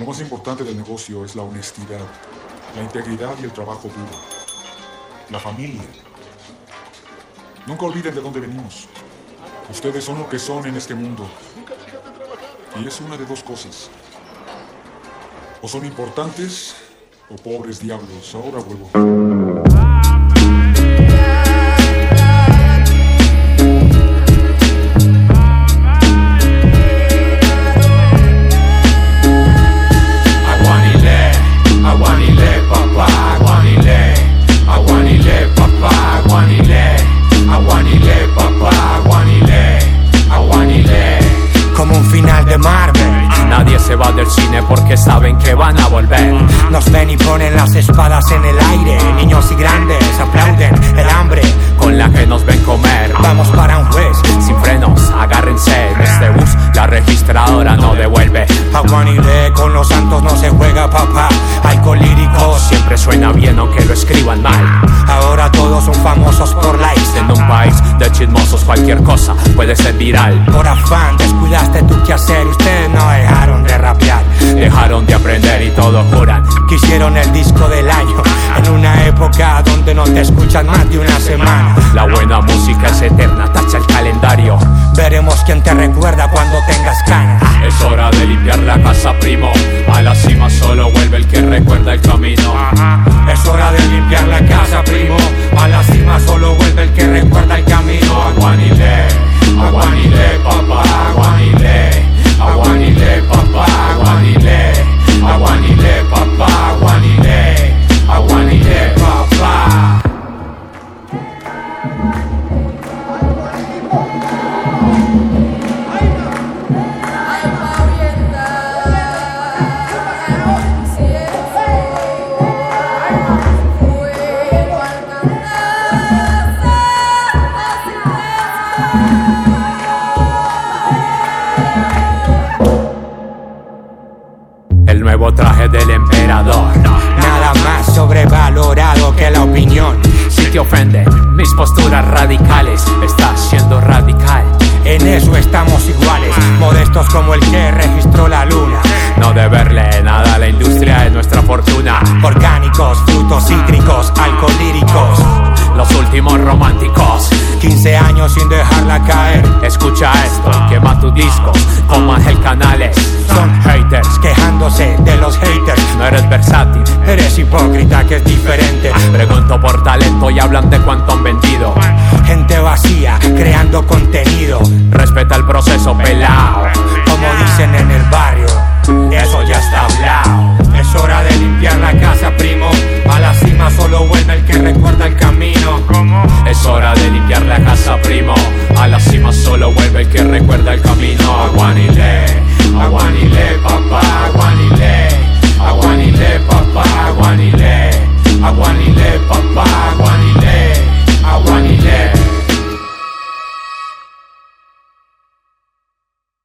Lo más importante del negocio es la honestidad, la integridad y el trabajo duro. La familia. Nunca olviden de dónde venimos. Ustedes son lo que son en este mundo. Y es una de dos cosas. O son importantes o pobres diablos. Ahora vuelvo. Saben que van a volver. Nos ven y ponen las espadas en el aire. Niños y grandes aplauden el hambre. Con la que nos ven comer. Vamos para un juez. Sin frenos, agárrense en este bus. La registradora no devuelve. Aguanile, con los santos no se juega, papá. Alcohólicos, Siempre suena bien aunque lo escriban mal. ahora todos son famosos por de chismosos cualquier cosa puede ser viral. Por afán descuidaste tu quehacer, ustedes no dejaron de rapear. Dejaron de aprender y todos juran que hicieron el disco del año. En una época donde no te escuchan más de una semana. La buena música es eterna, tacha el calendario. Veremos quién te recuerda cuando tengas canas. Es hora de limpiar la casa, primo. A las 5 El nuevo traje del emperador. Nada más sobrevalorado que la opinión. Si te ofende mis posturas radicales, estás siendo radical. En eso estamos iguales, modestos como el que registró la luna. No deberle nada a la industria es nuestra fortuna. Orgánicos, frutos cítricos, alcohólíricos. Los últimos románticos. 15 años sin dejarla caer. Escucha esto, quema tus discos, coman el canales. Son haters, Quejándose de los haters. no eres versátil. Eres hipócrita que es diferente. Pregunto por talento y hablan de cuánto han vendido. Gente vacía, creando contenido. Respeta el proceso, pelao. Como dicen en el barrio, eso ya está hablado. Es hora de limpiar la casa, primo. A la cima solo vuelve el que recuerda el camino. Aguanile, aguanile, papá.